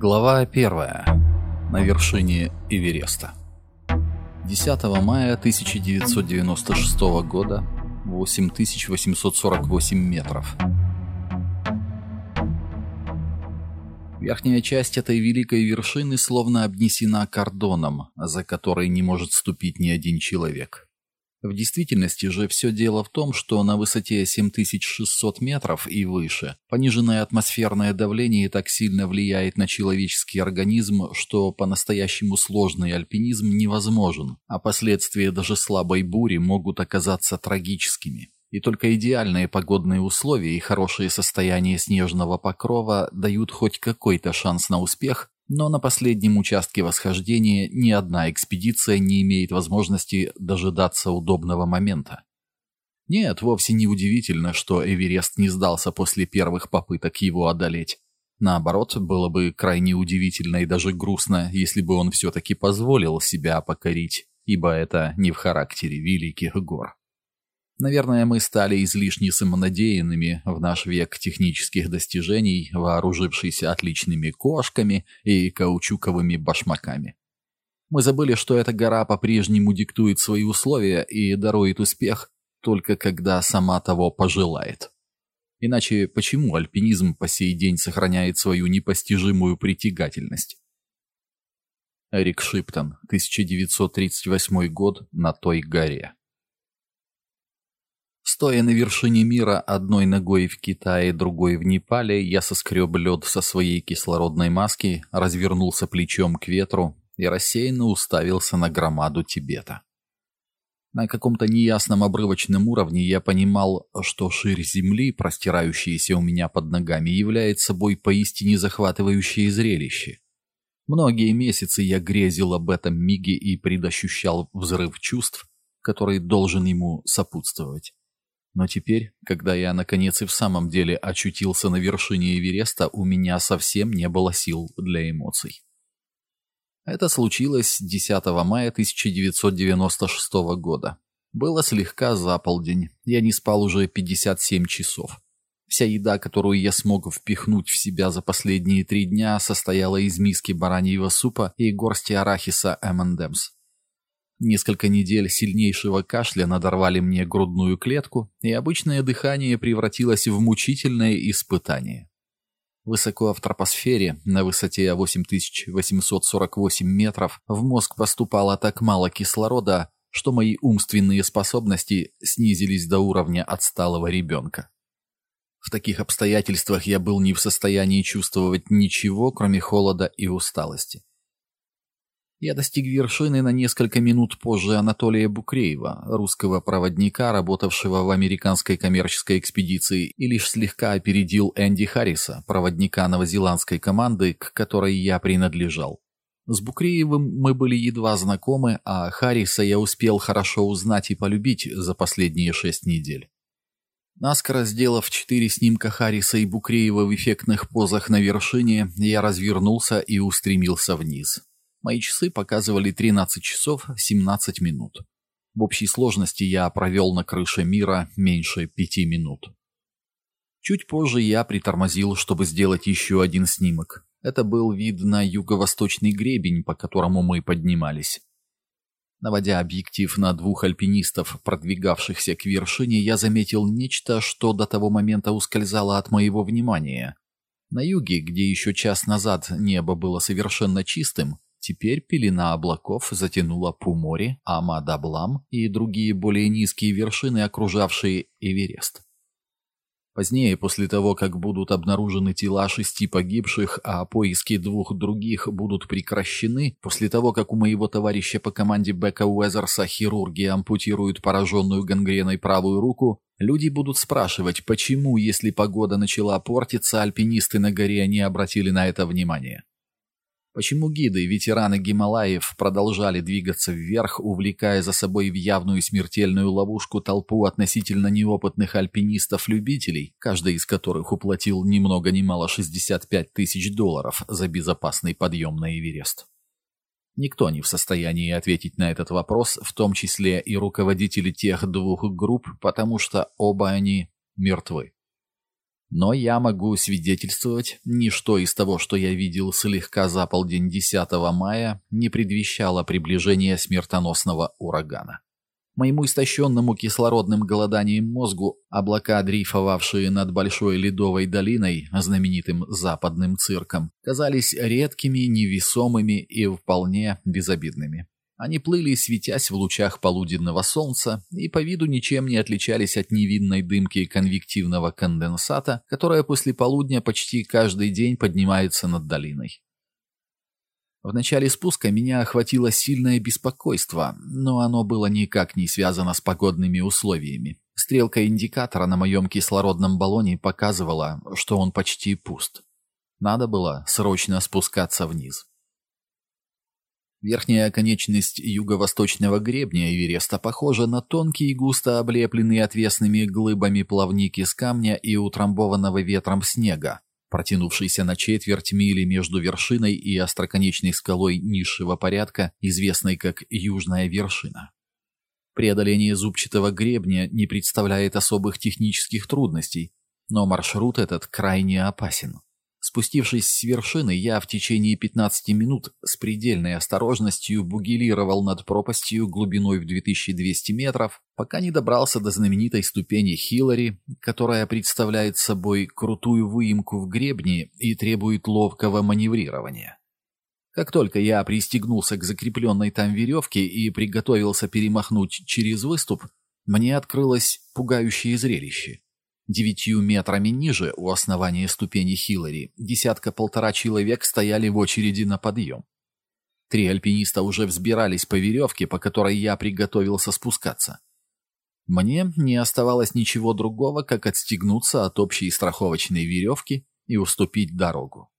Глава 1. На вершине Эвереста. 10 мая 1996 года, 8848 метров. Верхняя часть этой великой вершины словно обнесена кордоном, за который не может ступить ни один человек. В действительности же все дело в том, что на высоте 7600 метров и выше пониженное атмосферное давление так сильно влияет на человеческий организм, что по-настоящему сложный альпинизм невозможен, а последствия даже слабой бури могут оказаться трагическими. И только идеальные погодные условия и хорошее состояние снежного покрова дают хоть какой-то шанс на успех, но на последнем участке восхождения ни одна экспедиция не имеет возможности дожидаться удобного момента. Нет, вовсе не удивительно, что Эверест не сдался после первых попыток его одолеть. Наоборот, было бы крайне удивительно и даже грустно, если бы он все-таки позволил себя покорить, ибо это не в характере великих гор. Наверное, мы стали излишне самонадеянными в наш век технических достижений, вооружившись отличными кошками и каучуковыми башмаками. Мы забыли, что эта гора по-прежнему диктует свои условия и дарует успех только когда сама того пожелает. Иначе почему альпинизм по сей день сохраняет свою непостижимую притягательность? Эрик Шиптон, 1938 год, на той горе. Стоя на вершине мира одной ногой в Китае, другой в Непале, я соскреб лед со своей кислородной маски, развернулся плечом к ветру и рассеянно уставился на громаду Тибета. На каком-то неясном обрывочном уровне я понимал, что ширь земли, простирающаяся у меня под ногами, является собой поистине захватывающее зрелище. Многие месяцы я грезил об этом миге и предощущал взрыв чувств, который должен ему сопутствовать. Но теперь, когда я наконец и в самом деле очутился на вершине Эвереста, у меня совсем не было сил для эмоций. Это случилось 10 мая 1996 года. Было слегка за полдень, я не спал уже 57 часов. Вся еда, которую я смог впихнуть в себя за последние три дня, состояла из миски бараньего супа и горсти арахиса M&M's. Несколько недель сильнейшего кашля надорвали мне грудную клетку, и обычное дыхание превратилось в мучительное испытание. Высоко в тропосфере, на высоте 8848 метров, в мозг поступало так мало кислорода, что мои умственные способности снизились до уровня отсталого ребенка. В таких обстоятельствах я был не в состоянии чувствовать ничего, кроме холода и усталости. Я достиг вершины на несколько минут позже Анатолия Букреева, русского проводника, работавшего в американской коммерческой экспедиции, и лишь слегка опередил Энди Харриса, проводника новозеландской команды, к которой я принадлежал. С Букреевым мы были едва знакомы, а Харриса я успел хорошо узнать и полюбить за последние шесть недель. Наскоро сделав четыре снимка Харриса и Букреева в эффектных позах на вершине, я развернулся и устремился вниз. Мои часы показывали 13 часов 17 минут. В общей сложности я провел на крыше мира меньше пяти минут. Чуть позже я притормозил, чтобы сделать еще один снимок. Это был вид на юго-восточный гребень, по которому мы поднимались. Наводя объектив на двух альпинистов, продвигавшихся к вершине, я заметил нечто, что до того момента ускользало от моего внимания. На юге, где еще час назад небо было совершенно чистым, Теперь пелена облаков затянула Пумори, Амадаблам и другие более низкие вершины, окружавшие Эверест. Позднее, после того, как будут обнаружены тела шести погибших, а поиски двух других будут прекращены, после того, как у моего товарища по команде Бека Уэзерса хирурги ампутируют пораженную гангреной правую руку, люди будут спрашивать, почему, если погода начала портиться, альпинисты на горе не обратили на это внимания. Почему гиды, ветераны Гималаев, продолжали двигаться вверх, увлекая за собой в явную смертельную ловушку толпу относительно неопытных альпинистов-любителей, каждый из которых уплатил ни много ни мало 65 тысяч долларов за безопасный подъем на Эверест? Никто не в состоянии ответить на этот вопрос, в том числе и руководители тех двух групп, потому что оба они мертвы. Но я могу свидетельствовать, ничто из того, что я видел слегка за полдень 10 мая, не предвещало приближения смертоносного урагана. Моему истощенному кислородным голоданием мозгу облака, дрейфовавшие над большой ледовой долиной, знаменитым западным цирком, казались редкими, невесомыми и вполне безобидными. Они плыли, светясь в лучах полуденного солнца, и по виду ничем не отличались от невинной дымки конвективного конденсата, которая после полудня почти каждый день поднимается над долиной. В начале спуска меня охватило сильное беспокойство, но оно было никак не связано с погодными условиями. Стрелка индикатора на моем кислородном баллоне показывала, что он почти пуст. Надо было срочно спускаться вниз. Верхняя конечность юго-восточного гребня Эвереста похожа на тонкий, густо облепленный отвесными глыбами плавник из камня и утрамбованного ветром снега, протянувшийся на четверть мили между вершиной и остроконечной скалой низшего порядка, известной как Южная вершина. Преодоление зубчатого гребня не представляет особых технических трудностей, но маршрут этот крайне опасен. Спустившись с вершины, я в течение 15 минут с предельной осторожностью бугелировал над пропастью глубиной в 2200 метров, пока не добрался до знаменитой ступени Хиллари, которая представляет собой крутую выемку в гребне и требует ловкого маневрирования. Как только я пристегнулся к закрепленной там веревке и приготовился перемахнуть через выступ, мне открылось пугающее зрелище. Девятью метрами ниже, у основания ступени Хиллари, десятка-полтора человек стояли в очереди на подъем. Три альпиниста уже взбирались по веревке, по которой я приготовился спускаться. Мне не оставалось ничего другого, как отстегнуться от общей страховочной веревки и уступить дорогу.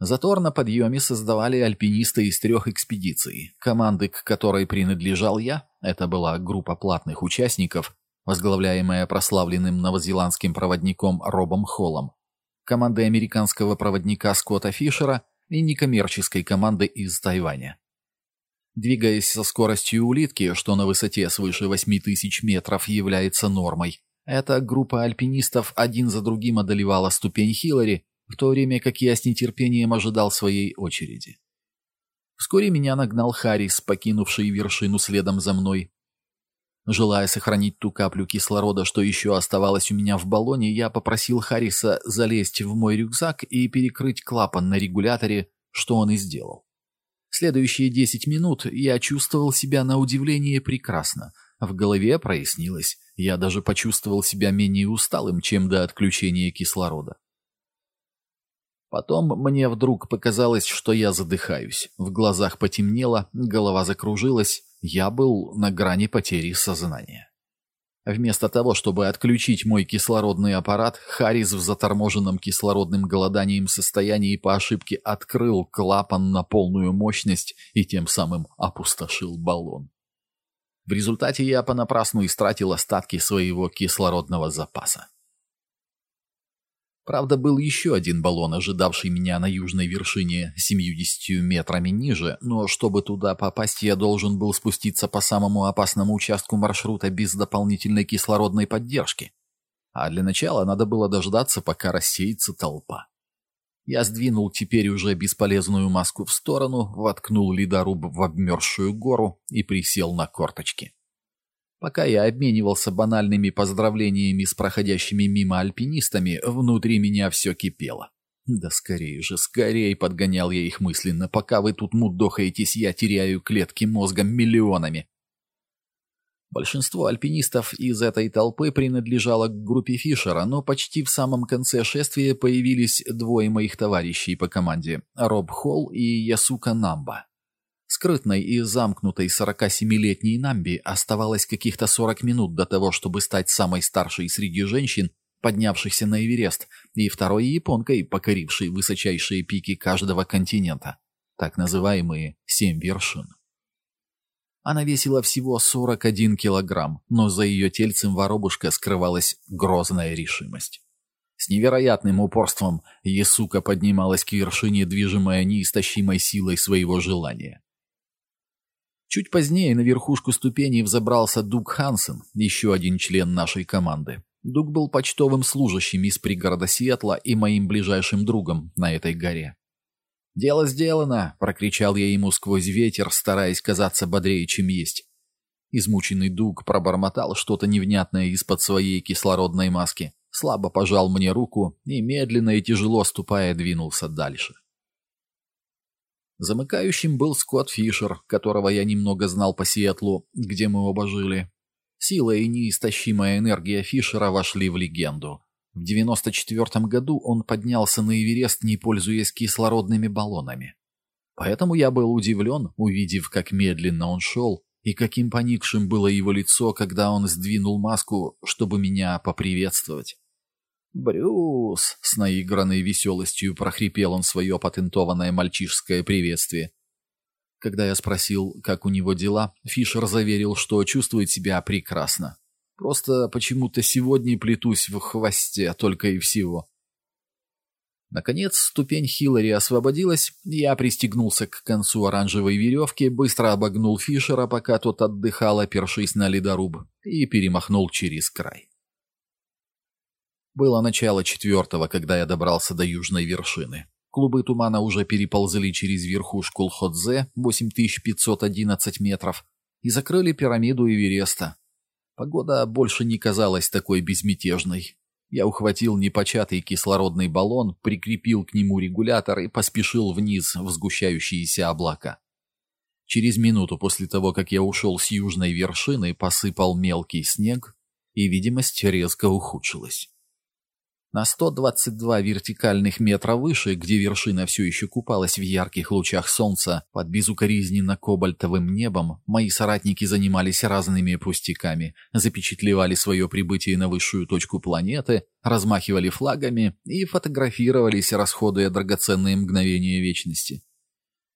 Затор на подъеме создавали альпинисты из трех экспедиций, команды к которой принадлежал я, это была группа платных участников, возглавляемая прославленным новозеландским проводником Робом Холлом, командой американского проводника Скотта Фишера и некоммерческой команды из Тайваня. Двигаясь со скоростью улитки, что на высоте свыше 8000 метров является нормой, эта группа альпинистов один за другим одолевала ступень Хиллари, в то время как я с нетерпением ожидал своей очереди. Вскоре меня нагнал Харрис, покинувший вершину следом за мной, Желая сохранить ту каплю кислорода, что еще оставалось у меня в баллоне, я попросил Харриса залезть в мой рюкзак и перекрыть клапан на регуляторе, что он и сделал. Следующие десять минут я чувствовал себя на удивление прекрасно. В голове прояснилось. Я даже почувствовал себя менее усталым, чем до отключения кислорода. Потом мне вдруг показалось, что я задыхаюсь. В глазах потемнело, голова закружилась, я был на грани потери сознания. Вместо того, чтобы отключить мой кислородный аппарат, Харрис в заторможенном кислородным голоданием состоянии по ошибке открыл клапан на полную мощность и тем самым опустошил баллон. В результате я понапрасну истратил остатки своего кислородного запаса. Правда, был еще один баллон, ожидавший меня на южной вершине 70 метрами ниже, но чтобы туда попасть, я должен был спуститься по самому опасному участку маршрута без дополнительной кислородной поддержки. А для начала надо было дождаться, пока рассеется толпа. Я сдвинул теперь уже бесполезную маску в сторону, воткнул ледоруб в обмерзшую гору и присел на корточки. Пока я обменивался банальными поздравлениями с проходящими мимо альпинистами, внутри меня все кипело. Да скорее же, скорее подгонял я их мысленно. Пока вы тут мудохаетесь, я теряю клетки мозга миллионами. Большинство альпинистов из этой толпы принадлежало к группе Фишера, но почти в самом конце шествия появились двое моих товарищей по команде – Роб Холл и Ясука Намба. Скрытной и замкнутой 47-летней Намби оставалось каких-то 40 минут до того, чтобы стать самой старшей среди женщин, поднявшихся на Эверест, и второй японкой, покорившей высочайшие пики каждого континента, так называемые «семь вершин». Она весила всего 41 килограмм, но за ее тельцем воробушка скрывалась грозная решимость. С невероятным упорством Есука поднималась к вершине, движимая неистощимой силой своего желания. Чуть позднее на верхушку ступеней взобрался Дуг Хансен, еще один член нашей команды. Дуг был почтовым служащим из пригорода Сиэтла и моим ближайшим другом на этой горе. «Дело сделано!» — прокричал я ему сквозь ветер, стараясь казаться бодрее, чем есть. Измученный Дуг пробормотал что-то невнятное из-под своей кислородной маски, слабо пожал мне руку и, медленно и тяжело ступая, двинулся дальше. Замыкающим был Скотт Фишер, которого я немного знал по Сиэтлу, где мы оба жили. Сила и неистощимая энергия Фишера вошли в легенду. В 94 году он поднялся на Эверест, не пользуясь кислородными баллонами. Поэтому я был удивлен, увидев, как медленно он шел, и каким поникшим было его лицо, когда он сдвинул маску, чтобы меня поприветствовать. «Брюс!» — с наигранной веселостью прохрипел он свое патентованное мальчишское приветствие. Когда я спросил, как у него дела, Фишер заверил, что чувствует себя прекрасно. Просто почему-то сегодня плетусь в хвосте, только и всего. Наконец, ступень Хиллари освободилась, я пристегнулся к концу оранжевой веревки, быстро обогнул Фишера, пока тот отдыхал, опершись на ледоруб, и перемахнул через край. Было начало четвертого, когда я добрался до южной вершины. Клубы тумана уже переползли через верхушку Лходзе, 8511 метров, и закрыли пирамиду Эвереста. Погода больше не казалась такой безмятежной. Я ухватил непочатый кислородный баллон, прикрепил к нему регулятор и поспешил вниз в сгущающиеся облака. Через минуту после того, как я ушел с южной вершины, посыпал мелкий снег, и видимость резко ухудшилась. На 122 вертикальных метра выше, где вершина все еще купалась в ярких лучах солнца под безукоризненно-кобальтовым небом, мои соратники занимались разными пустяками, запечатлевали свое прибытие на высшую точку планеты, размахивали флагами и фотографировались, расходуя драгоценные мгновения вечности.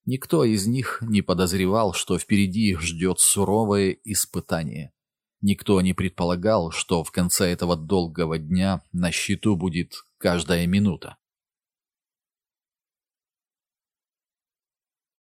Никто из них не подозревал, что впереди их ждет суровое испытание. Никто не предполагал, что в конце этого долгого дня на счету будет каждая минута.